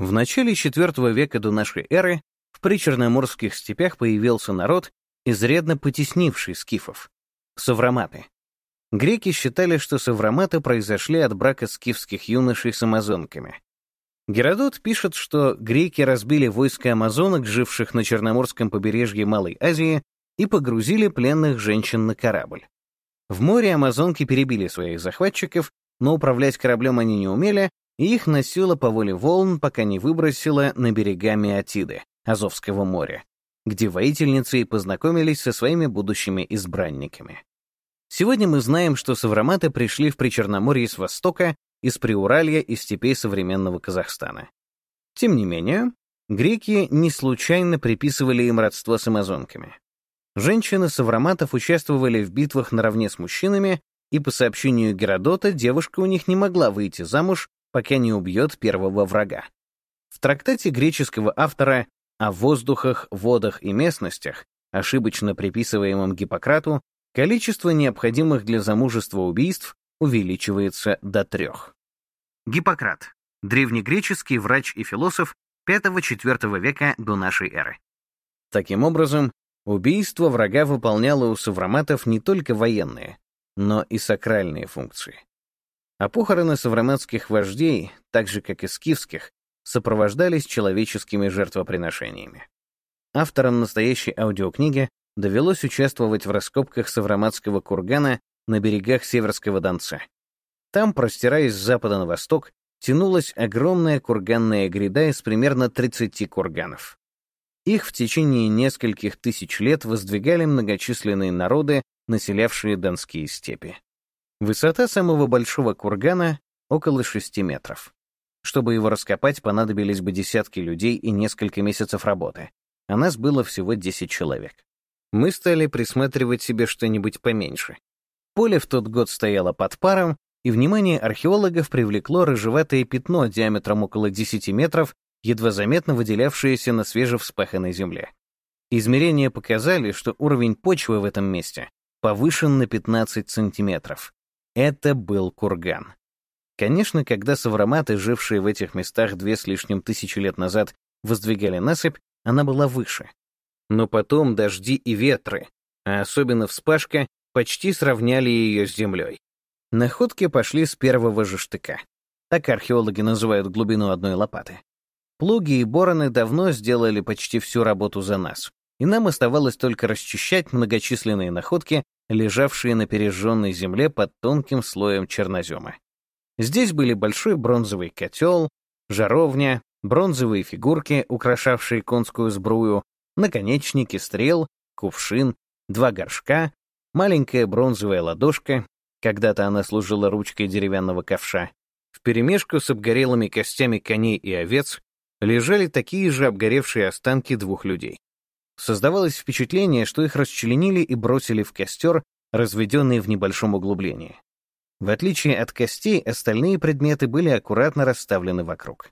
В начале IV века до нашей эры в причерноморских степях появился народ, изрядно потеснивший скифов — савроматы. Греки считали, что савроматы произошли от брака скифских юношей с амазонками. Геродот пишет, что греки разбили войско амазонок, живших на Черноморском побережье Малой Азии, и погрузили пленных женщин на корабль. В море амазонки перебили своих захватчиков, но управлять кораблем они не умели, и их носило по воле волн, пока не выбросило на берега Меотиды, Азовского моря, где воительницы и познакомились со своими будущими избранниками. Сегодня мы знаем, что савроматы пришли в Причерноморье с востока, из Приуралья и степей современного Казахстана. Тем не менее, греки не случайно приписывали им родство с амазонками. Женщины савроматов участвовали в битвах наравне с мужчинами, и по сообщению Геродота девушка у них не могла выйти замуж, пока не убьет первого врага. В трактате греческого автора о воздухах, водах и местностях, ошибочно приписываемом Гиппократу, количество необходимых для замужества убийств увеличивается до трех. Гиппократ — древнегреческий врач и философ V-IV века до нашей эры. Таким образом, убийство врага выполняло у савроматов не только военные, но и сакральные функции. А похороны савроматских вождей, так же как и скифских, сопровождались человеческими жертвоприношениями. Авторам настоящей аудиокниги довелось участвовать в раскопках Савроматского кургана на берегах Северского Донца. Там, простираясь с запада на восток, тянулась огромная курганная гряда из примерно 30 курганов. Их в течение нескольких тысяч лет воздвигали многочисленные народы, населявшие донские степи. Высота самого большого кургана — около 6 метров. Чтобы его раскопать, понадобились бы десятки людей и несколько месяцев работы, а нас было всего 10 человек. Мы стали присматривать себе что-нибудь поменьше. Поле в тот год стояло под паром, и внимание археологов привлекло рыжеватое пятно диаметром около 10 метров, едва заметно выделявшееся на свежевспаханной земле. Измерения показали, что уровень почвы в этом месте повышен на 15 сантиметров. Это был курган. Конечно, когда савроматы, жившие в этих местах две с лишним тысячи лет назад, воздвигали насыпь, она была выше. Но потом дожди и ветры, а особенно вспашка, почти сравняли ее с землей. Находки пошли с первого же штыка. Так археологи называют глубину одной лопаты. Плуги и бороны давно сделали почти всю работу за нас, и нам оставалось только расчищать многочисленные находки, лежавшие на пережженной земле под тонким слоем чернозема. Здесь были большой бронзовый котел, жаровня, бронзовые фигурки, украшавшие конскую сбрую, наконечники стрел, кувшин, два горшка, маленькая бронзовая ладошка, когда-то она служила ручкой деревянного ковша, вперемешку с обгорелыми костями коней и овец лежали такие же обгоревшие останки двух людей. Создавалось впечатление, что их расчленили и бросили в костер, разведенный в небольшом углублении. В отличие от костей, остальные предметы были аккуратно расставлены вокруг.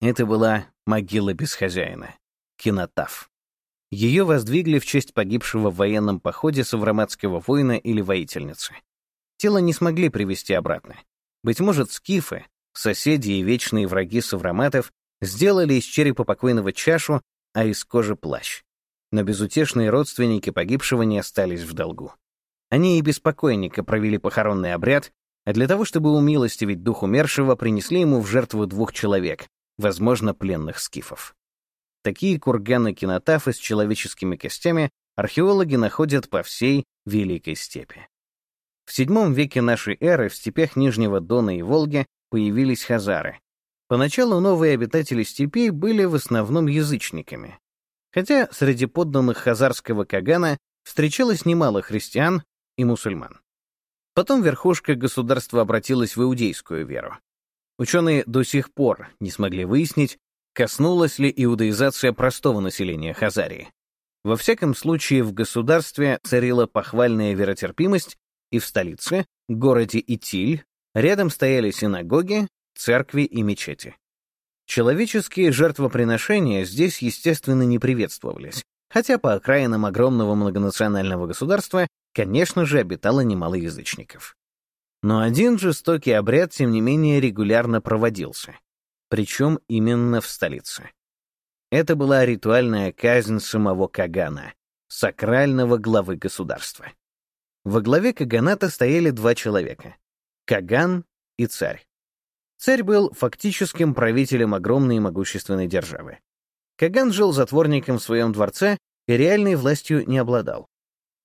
Это была могила без хозяина, кинотаф. Ее воздвигли в честь погибшего в военном походе савроматского воина или воительницы. Тело не смогли привести обратно. Быть может, скифы, соседи и вечные враги савроматов, сделали из черепа покойного чашу, а из кожи плащ но безутешные родственники погибшего не остались в долгу. Они и без покойника провели похоронный обряд, а для того, чтобы умилостивить дух умершего, принесли ему в жертву двух человек, возможно, пленных скифов. Такие курганы-кинотафы с человеческими костями археологи находят по всей Великой степи. В VII веке нашей эры в степях Нижнего Дона и Волги появились хазары. Поначалу новые обитатели степей были в основном язычниками, хотя среди подданных хазарского кагана встречалось немало христиан и мусульман. Потом верхушка государства обратилась в иудейскую веру. Ученые до сих пор не смогли выяснить, коснулась ли иудаизация простого населения Хазарии. Во всяком случае, в государстве царила похвальная веротерпимость, и в столице, городе Итиль, рядом стояли синагоги, церкви и мечети. Человеческие жертвоприношения здесь, естественно, не приветствовались, хотя по окраинам огромного многонационального государства, конечно же, обитало немало язычников. Но один жестокий обряд, тем не менее, регулярно проводился. причем именно в столице. Это была ритуальная казнь самого Кагана, сакрального главы государства. Во главе Каганата стояли два человека — Каган и царь. Царь был фактическим правителем огромной и могущественной державы. Каган жил затворником в своем дворце и реальной властью не обладал.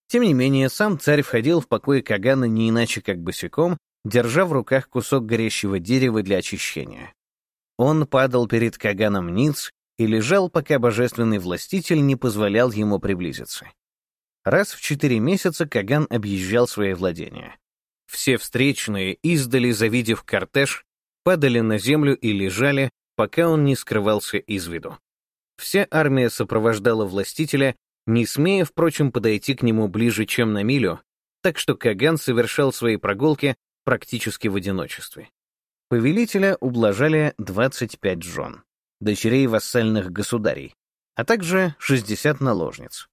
Тем не менее, сам царь входил в покой Кагана не иначе как босиком, держа в руках кусок горящего дерева для очищения. Он падал перед Каганом ниц и лежал, пока божественный властитель не позволял ему приблизиться. Раз в четыре месяца Каган объезжал свои владения. Все встречные, издали завидев кортеж, падали на землю и лежали, пока он не скрывался из виду. Вся армия сопровождала властителя, не смея, впрочем, подойти к нему ближе, чем на милю, так что Каган совершал свои прогулки практически в одиночестве. Повелителя ублажали 25 жен, дочерей вассальных государей, а также 60 наложниц.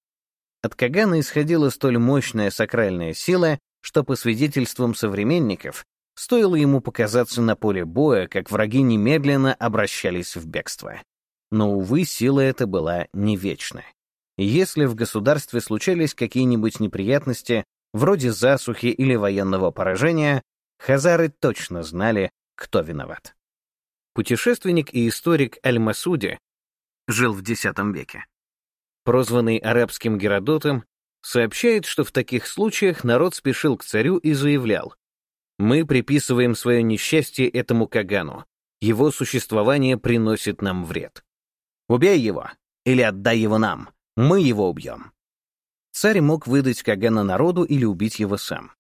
От Кагана исходила столь мощная сакральная сила, что, по свидетельствам современников, стоило ему показаться на поле боя, как враги немедленно обращались в бегство. Но, увы, сила эта была не вечна. Если в государстве случались какие-нибудь неприятности, вроде засухи или военного поражения, хазары точно знали, кто виноват. Путешественник и историк Аль-Масуди жил в X веке. Прозванный арабским Геродотом, сообщает, что в таких случаях народ спешил к царю и заявлял, «Мы приписываем свое несчастье этому Кагану, его существование приносит нам вред. Убей его или отдай его нам, мы его убьем. Царь мог выдать Кагана народу или убить его сам.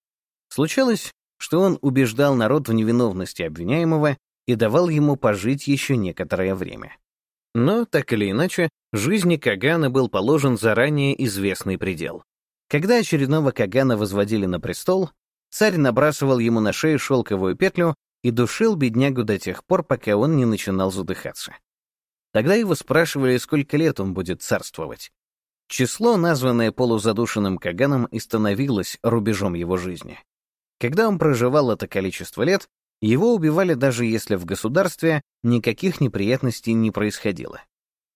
Случалось, что он убеждал народ в невиновности обвиняемого и давал ему пожить еще некоторое время. Но, так или иначе, жизни Кагана был положен заранее известный предел. Когда очередного Кагана возводили на престол, царь набрасывал ему на шею шелковую петлю и душил беднягу до тех пор, пока он не начинал задыхаться. Тогда его спрашивали, сколько лет он будет царствовать. Число, названное полузадушенным Каганом, и становилось рубежом его жизни. Когда он проживал это количество лет, его убивали даже если в государстве никаких неприятностей не происходило.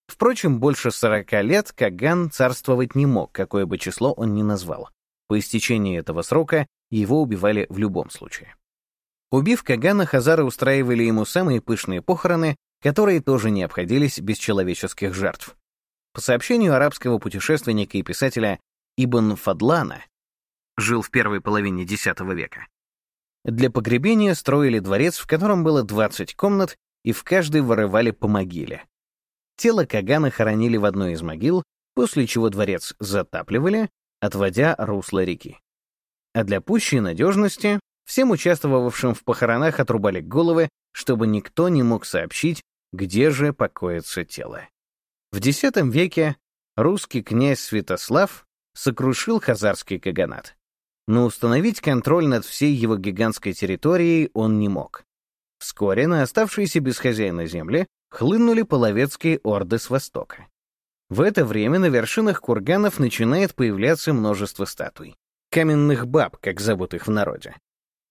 Впрочем, больше 40 лет Каган царствовать не мог, какое бы число он ни назвал. По истечении этого срока его убивали в любом случае. Убив Кагана, хазары устраивали ему самые пышные похороны которые тоже не обходились без человеческих жертв. По сообщению арабского путешественника и писателя Ибн Фадлана, жил в первой половине X века, для погребения строили дворец, в котором было 20 комнат, и в каждой вырывали по могиле. Тело Кагана хоронили в одной из могил, после чего дворец затапливали, отводя русло реки. А для пущей надежности всем участвовавшим в похоронах отрубали головы, чтобы никто не мог сообщить, где же покоится тело. В X веке русский князь Святослав сокрушил хазарский каганат, но установить контроль над всей его гигантской территорией он не мог. Вскоре на оставшиеся без хозяина земли хлынули половецкие орды с востока. В это время на вершинах курганов начинает появляться множество статуй. Каменных баб, как зовут их в народе.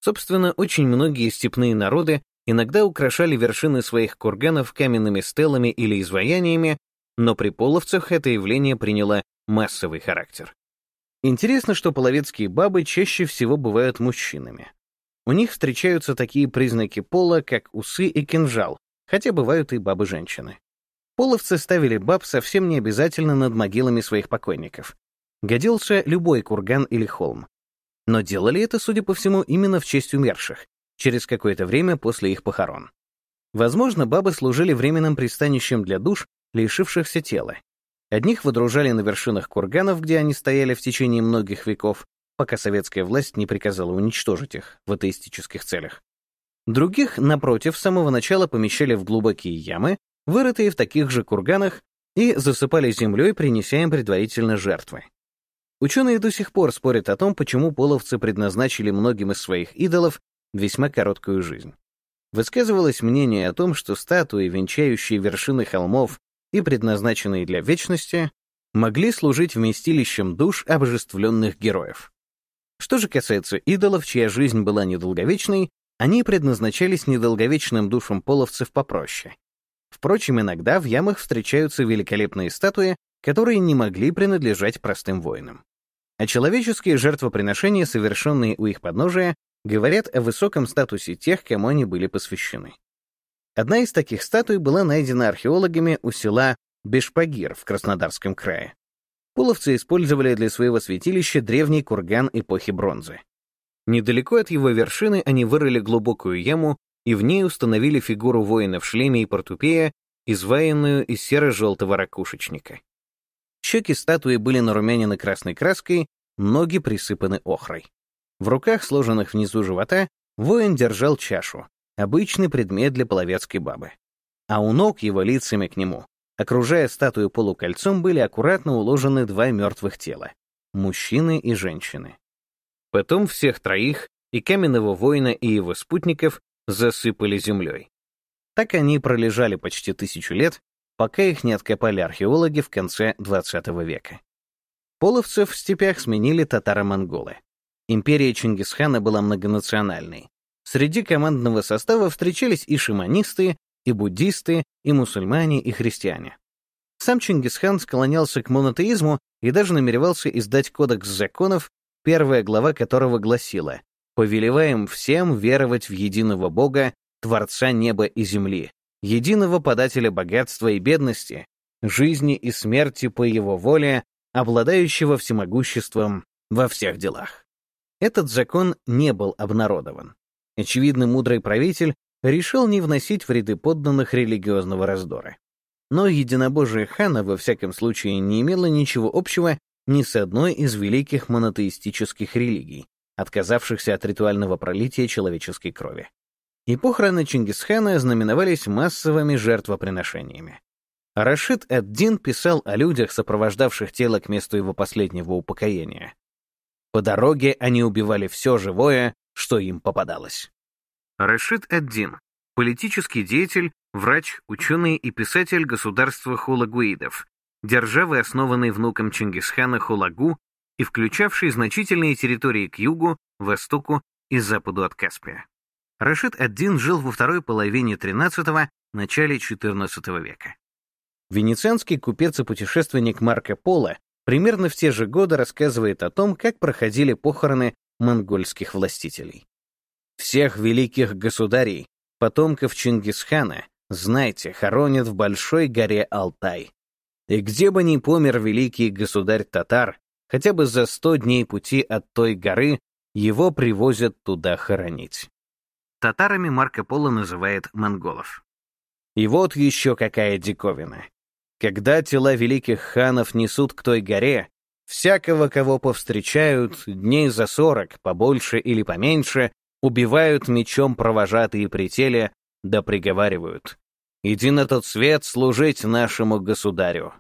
Собственно, очень многие степные народы иногда украшали вершины своих курганов каменными стелами или изваяниями, но при половцах это явление приняло массовый характер. Интересно, что половецкие бабы чаще всего бывают мужчинами. У них встречаются такие признаки пола, как усы и кинжал, хотя бывают и бабы-женщины. Половцы ставили баб совсем не обязательно над могилами своих покойников. Годился любой курган или холм. Но делали это, судя по всему, именно в честь умерших, через какое-то время после их похорон. Возможно, бабы служили временным пристанищем для душ, лишившихся тела. Одних выдружали на вершинах курганов, где они стояли в течение многих веков, пока советская власть не приказала уничтожить их в атеистических целях. Других, напротив, с самого начала помещали в глубокие ямы, вырытые в таких же курганах, и засыпали землей, принеся им предварительно жертвы. Ученые до сих пор спорят о том, почему половцы предназначили многим из своих идолов весьма короткую жизнь. Высказывалось мнение о том, что статуи, венчающие вершины холмов и предназначенные для вечности, могли служить вместилищем душ обожествленных героев. Что же касается идолов, чья жизнь была недолговечной, они предназначались недолговечным душам половцев попроще, Впрочем, иногда в ямах встречаются великолепные статуи, которые не могли принадлежать простым воинам. А человеческие жертвоприношения, совершенные у их подножия, говорят о высоком статусе тех, кому они были посвящены. Одна из таких статуй была найдена археологами у села Бешпагир в Краснодарском крае. Половцы использовали для своего святилища древний курган эпохи бронзы. Недалеко от его вершины они вырыли глубокую яму и в ней установили фигуру воина в шлеме и портупея, изваянную из серо-желтого ракушечника. Щеки статуи были нарумянены красной краской, ноги присыпаны охрой. В руках, сложенных внизу живота, воин держал чашу, обычный предмет для половецкой бабы. А у ног его лицами к нему, окружая статую полукольцом, были аккуратно уложены два мертвых тела — мужчины и женщины. Потом всех троих, и каменного воина, и его спутников, засыпали землей. Так они пролежали почти тысячу лет, пока их не откопали археологи в конце XX века. Половцев в степях сменили татаро-монголы. Империя Чингисхана была многонациональной. Среди командного состава встречались и шаманисты, и буддисты, и мусульмане, и христиане. Сам Чингисхан склонялся к монотеизму и даже намеревался издать кодекс законов, первая глава которого гласила «Повелеваем всем веровать в единого Бога, Творца неба и земли, единого подателя богатства и бедности, жизни и смерти по его воле, обладающего всемогуществом во всех делах». Этот закон не был обнародован. Очевидно, мудрый правитель решил не вносить в ряды подданных религиозного раздора. Но единобожие хана, во всяком случае, не имело ничего общего ни с одной из великих монотеистических религий, отказавшихся от ритуального пролития человеческой крови. И похороны Чингисхана знаменовались массовыми жертвоприношениями. Рашид ад-Дин писал о людях, сопровождавших тело к месту его последнего упокоения. По дороге они убивали все живое, что им попадалось. Рашид ад-Дин — политический деятель, врач, ученый и писатель государства хулагуидов, державы, основанной внуком Чингисхана Хулагу и включавший значительные территории к югу, востоку и западу от Каспия. Рашид ад-Дин жил во второй половине XIII – начале XIV века. Венецианский купец и путешественник Марко Поло примерно в те же годы рассказывает о том, как проходили похороны монгольских властителей. Всех великих государей, потомков Чингисхана, знайте, хоронят в большой горе Алтай. И где бы ни помер великий государь татар, хотя бы за сто дней пути от той горы, его привозят туда хоронить. Татарами Марко Поло называет монголов. И вот еще какая диковина. Когда тела великих ханов несут к той горе, всякого, кого повстречают, дней за сорок, побольше или поменьше, убивают мечом провожатые при теле, да приговаривают. «Иди на тот свет служить нашему государю».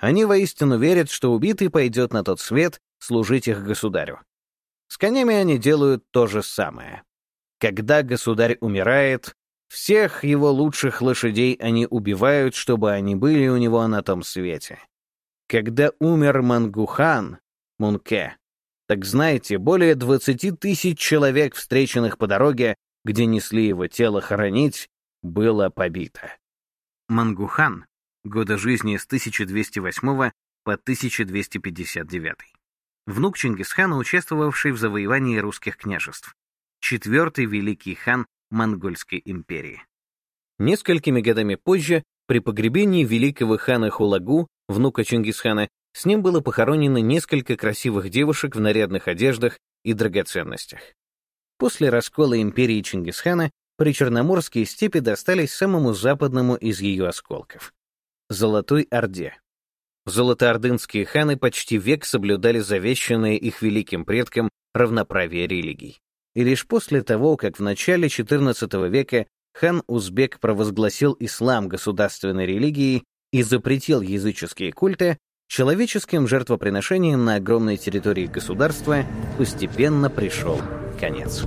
Они воистину верят, что убитый пойдет на тот свет служить их государю. С конями они делают то же самое. Когда государь умирает, всех его лучших лошадей они убивают, чтобы они были у него на том свете. Когда умер Мангухан, Мунке, так знаете, более 20 тысяч человек, встреченных по дороге, где несли его тело хоронить, было побито. Мангухан, года жизни с 1208 по 1259. Внук Чингисхана, участвовавший в завоевании русских княжеств. Четвертый великий хан Монгольской империи. Несколькими годами позже, при погребении великого хана Хулагу, внука Чингисхана, с ним было похоронено несколько красивых девушек в нарядных одеждах и драгоценностях. После раскола империи Чингисхана причерноморские степи достались самому западному из ее осколков — Золотой Орде. Золотоордынские ханы почти век соблюдали завещанное их великим предкам равноправие религий и лишь после того, как в начале XIV века хан Узбек провозгласил ислам государственной религией и запретил языческие культы, человеческим жертвоприношениям на огромной территории государства постепенно пришел конец.